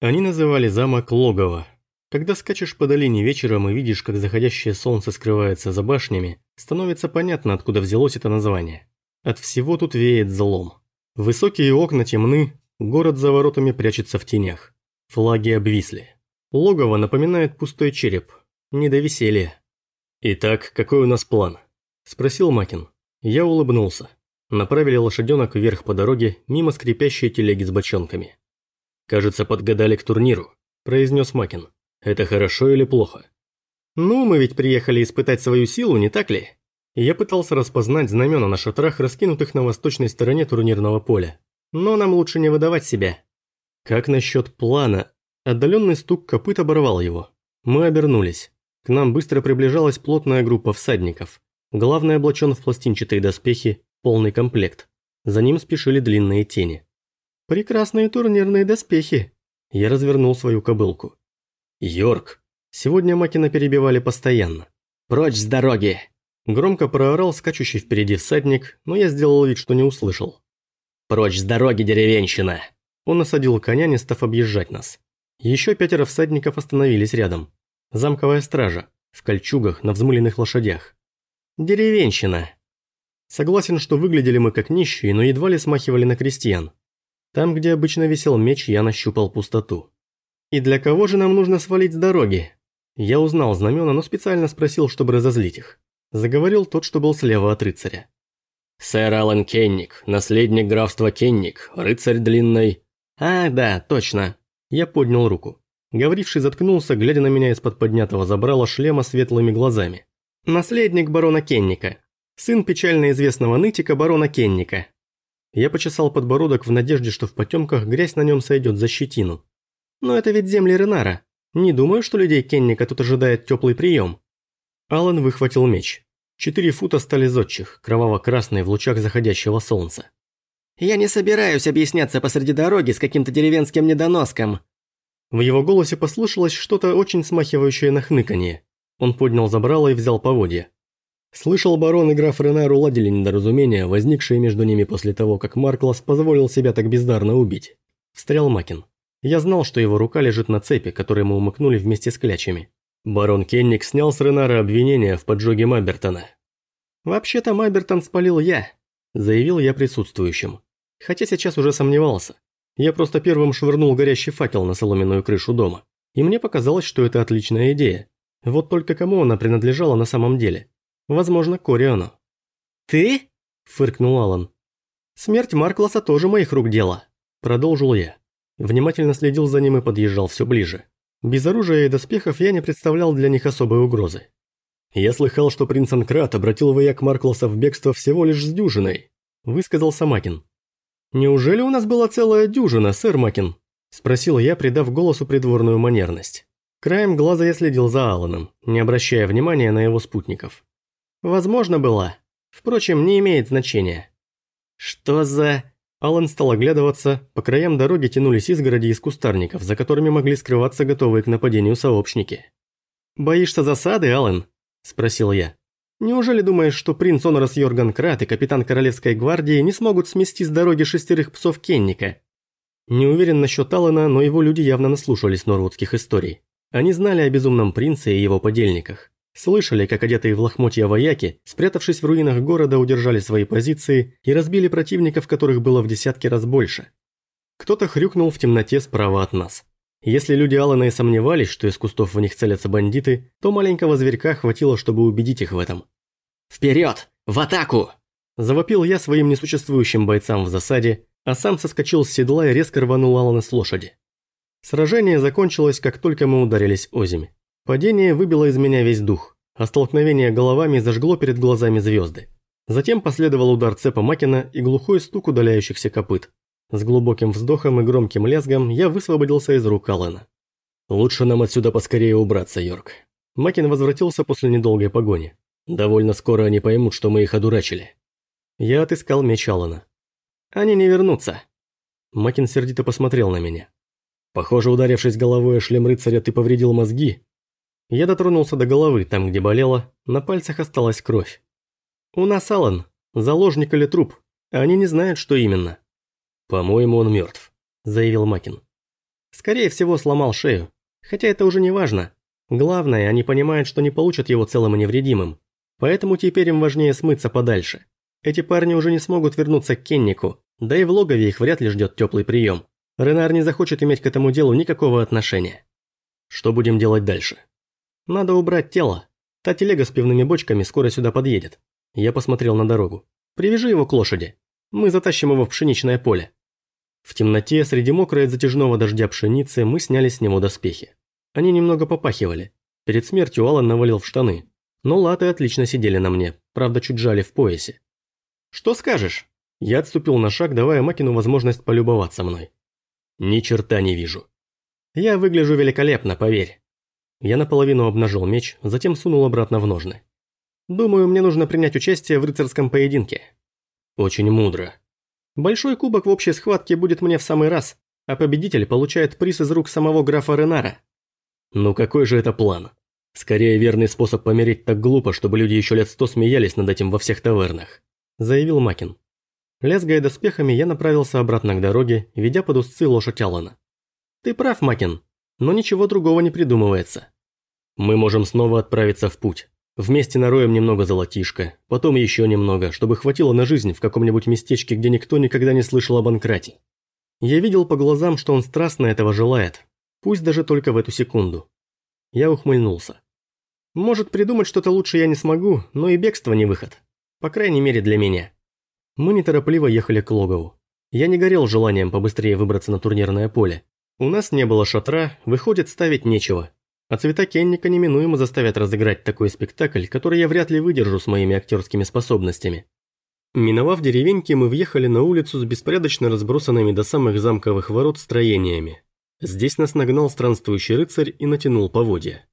Они называли замок Логово. Когда скачешь по долине вечером и видишь, как заходящее солнце скрывается за башнями, становится понятно, откуда взялось это название. От всего тут веет злом. Высокие окна темны, город за воротами прячется в тенях. Флаги обвисли. Логово напоминает пустой череп. Не до веселья. «Итак, какой у нас план?» – спросил Макин. Я улыбнулся. Направили лошаденок вверх по дороге, мимо скрипящей телеги с бочонками. «Кажется, подгадали к турниру», – произнес Макин. «Это хорошо или плохо?» «Ну, мы ведь приехали испытать свою силу, не так ли?» Я пытался распознать знамена на шатрах, раскинутых на восточной стороне турнирного поля. Но нам лучше не выдавать себя. Как насчет плана? Отдаленный стук копыт оборвал его. Мы обернулись. К нам быстро приближалась плотная группа всадников. Главный облачен в пластинчатые доспехи, полный комплект. За ним спешили длинные тени. «Прекрасные турнирные доспехи!» Я развернул свою кобылку. «Йорк!» Сегодня Макина перебивали постоянно. «Прочь с дороги!» Громко проорал скачущий впереди всадник, но я сделал вид, что не услышал. «Прочь с дороги, деревенщина!» Он осадил коня, не став объезжать нас. Еще пятеро всадников остановились рядом. Замковая стража, в кольчугах, на взмыленных лошадях. Деревенщина. Согласен, что выглядели мы как нищие, но едва ли смахивали на крестьян. Там, где обычно висел меч, я нащупал пустоту. И для кого же нам нужно свалить с дороги? Я узнал знамена, но специально спросил, чтобы разозлить их. Заговорил тот, что был слева от рыцаря. «Сэр Алан Кенник, наследник графства Кенник, рыцарь длинной...» «А, да, точно». Я поднял руку. Говоривший заткнулся, глядя на меня из-под поднятого забрала шлема светлыми глазами. «Наследник барона Кенника. Сын печально известного нытика барона Кенника». Я почесал подбородок в надежде, что в потемках грязь на нем сойдет за щетину. «Но это ведь земли Ренара. Не думаю, что людей Кенника тут ожидает теплый прием. Алан выхватил меч. Четыре фута стали зодчих, кроваво-красные в лучах заходящего солнца. «Я не собираюсь объясняться посреди дороги с каким-то деревенским недоноском!» В его голосе послышалось что-то очень смахивающее на хныканье. Он поднял забрало и взял поводья. Слышал, барон и граф Ренар уладили недоразумения, возникшие между ними после того, как Марклас позволил себя так бездарно убить. Встрял Макин. Я знал, что его рука лежит на цепи, которые мы умыкнули вместе с клячами. Барон Кенник снял с Ренара обвинения в поджоге Мабертона. «Вообще-то Мабертон спалил я», – заявил я присутствующим. Хотя сейчас уже сомневался. Я просто первым швырнул горящий факел на соломенную крышу дома. И мне показалось, что это отличная идея. Вот только кому она принадлежала на самом деле? Возможно, Кориану. «Ты?» – фыркнул Алан. «Смерть Маркласа тоже моих рук дело», – продолжил я. Внимательно следил за ним и подъезжал все ближе. Без оружия и доспехов я не представлял для них особой угрозы. «Я слыхал, что принц Анкрат обратил вояк Маркласа в бегство всего лишь с дюжиной», – высказал Самакин. «Неужели у нас была целая дюжина, сэр Макин?» – спросил я, придав голосу придворную манерность. Краем глаза я следил за Алланом, не обращая внимания на его спутников. «Возможно, была. Впрочем, не имеет значения». «Что за...» Алан стал оглядываться, по краям дороги тянулись изгороди из кустарников, за которыми могли скрываться готовые к нападению сообщники. «Боишься засады, Алан?» – спросил я. «Неужели думаешь, что принц Онорас Йорган Крат и капитан Королевской гвардии не смогут смести с дороги шестерых псов Кенника?» Не уверен насчет Алана, но его люди явно наслушались норвудских историй. Они знали о безумном принце и его подельниках. Слышали, как одетые в лохмотья вояки, спрятавшись в руинах города, удержали свои позиции и разбили противников, которых было в десятки раз больше. Кто-то хрюкнул в темноте справа от нас. Если люди Алана и сомневались, что из кустов в них целятся бандиты, то маленького зверька хватило, чтобы убедить их в этом. «Вперед! В атаку!» Завопил я своим несуществующим бойцам в засаде, а сам соскочил с седла и резко рванул Алана с лошади. Сражение закончилось, как только мы ударились о землю. Падение выбило из меня весь дух, а столкновение головами зажгло перед глазами звезды. Затем последовал удар цепа Макина и глухой стук удаляющихся копыт. С глубоким вздохом и громким лязгом я высвободился из рук Аллена. «Лучше нам отсюда поскорее убраться, Йорк». Макин возвратился после недолгой погони. Довольно скоро они поймут, что мы их одурачили. Я отыскал меч Аллена. «Они не вернутся». Макин сердито посмотрел на меня. «Похоже, ударившись головой о шлем рыцаря, ты повредил мозги, я дотронулся до головы, там где болело, на пальцах осталась кровь. «У нас Алан, заложник или труп, они не знают, что именно». «По-моему, он мертв», – заявил Макин. Скорее всего, сломал шею. Хотя это уже не важно. Главное, они понимают, что не получат его целым и невредимым. Поэтому теперь им важнее смыться подальше. Эти парни уже не смогут вернуться к Кеннику, да и в логове их вряд ли ждет теплый прием. Ренар не захочет иметь к этому делу никакого отношения. Что будем делать дальше? Надо убрать тело. Та телега с пивными бочками скоро сюда подъедет. Я посмотрел на дорогу. Привяжи его к лошади. Мы затащим его в пшеничное поле. В темноте, среди мокрой от затяжного дождя пшеницы, мы сняли с него доспехи. Они немного попахивали. Перед смертью Алан навалил в штаны. Но латы отлично сидели на мне, правда чуть жали в поясе. «Что скажешь?» Я отступил на шаг, давая Макину возможность полюбоваться мной. «Ни черта не вижу». «Я выгляжу великолепно, поверь». Я наполовину обнажил меч, затем сунул обратно в ножны. «Думаю, мне нужно принять участие в рыцарском поединке». «Очень мудро», Большой кубок в общей схватке будет мне в самый раз, а победитель получает приз из рук самого графа Ренара. Ну какой же это план? Скорее верный способ помереть так глупо, чтобы люди еще лет сто смеялись над этим во всех тавернах, заявил Макин. Лязгая доспехами, я направился обратно к дороге, ведя под узцы лошадь Алана. Ты прав, Макин, но ничего другого не придумывается. Мы можем снова отправиться в путь. Вместе нароем немного золотишка, потом еще немного, чтобы хватило на жизнь в каком-нибудь местечке, где никто никогда не слышал об Анкрате. Я видел по глазам, что он страстно этого желает, пусть даже только в эту секунду. Я ухмыльнулся. Может, придумать что-то лучше я не смогу, но и бегство не выход. По крайней мере, для меня. Мы неторопливо ехали к логову. Я не горел желанием побыстрее выбраться на турнирное поле. У нас не было шатра, выходит, ставить нечего. А цвета Кенника неминуемо заставят разыграть такой спектакль, который я вряд ли выдержу с моими актерскими способностями. Миновав деревеньки, мы въехали на улицу с беспорядочно разбросанными до самых замковых ворот строениями. Здесь нас нагнал странствующий рыцарь и натянул поводья.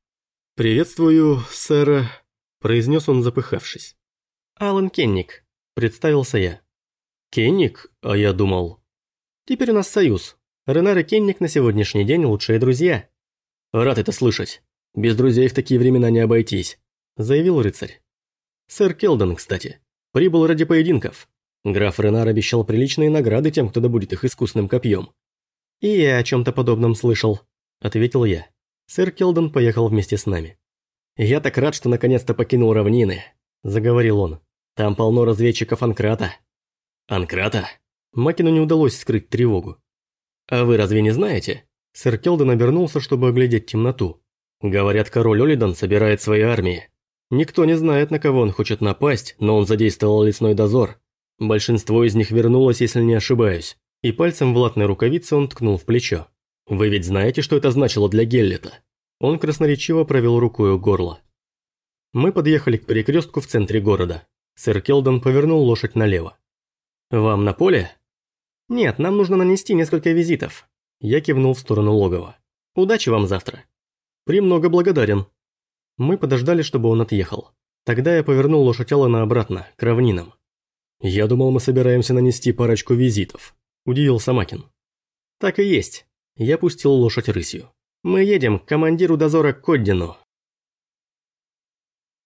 «Приветствую, сэра», – произнес он, запыхавшись. «Алан Кенник», – представился я. «Кенник? А я думал...» «Теперь у нас союз. Ренар и Кенник на сегодняшний день лучшие друзья». «Рад это слышать. Без друзей в такие времена не обойтись», – заявил рыцарь. «Сэр Келден, кстати, прибыл ради поединков. Граф Ренар обещал приличные награды тем, кто добудет их искусным копьем». «И я о чем-то подобном слышал», – ответил я. Сэр Келден поехал вместе с нами. «Я так рад, что наконец-то покинул равнины», – заговорил он. «Там полно разведчиков Анкрата». «Анкрата?» Макину не удалось скрыть тревогу. «А вы разве не знаете? Сэр Келден обернулся, чтобы оглядеть темноту. Говорят, король Олидан собирает свои армии. Никто не знает, на кого он хочет напасть, но он задействовал лесной дозор. Большинство из них вернулось, если не ошибаюсь. И пальцем в латной рукавице он ткнул в плечо. «Вы ведь знаете, что это значило для Геллета?» Он красноречиво провел рукой у горла. Мы подъехали к перекрестку в центре города. Сэр Келден повернул лошадь налево. «Вам на поле?» «Нет, нам нужно нанести несколько визитов. Я кивнул в сторону логова. «Удачи вам завтра». «Премного благодарен». Мы подождали, чтобы он отъехал. Тогда я повернул лошадь Алана обратно, к равнинам. «Я думал, мы собираемся нанести парочку визитов», – удивился Макин. «Так и есть». Я пустил лошадь рысью. «Мы едем к командиру дозора Коддину,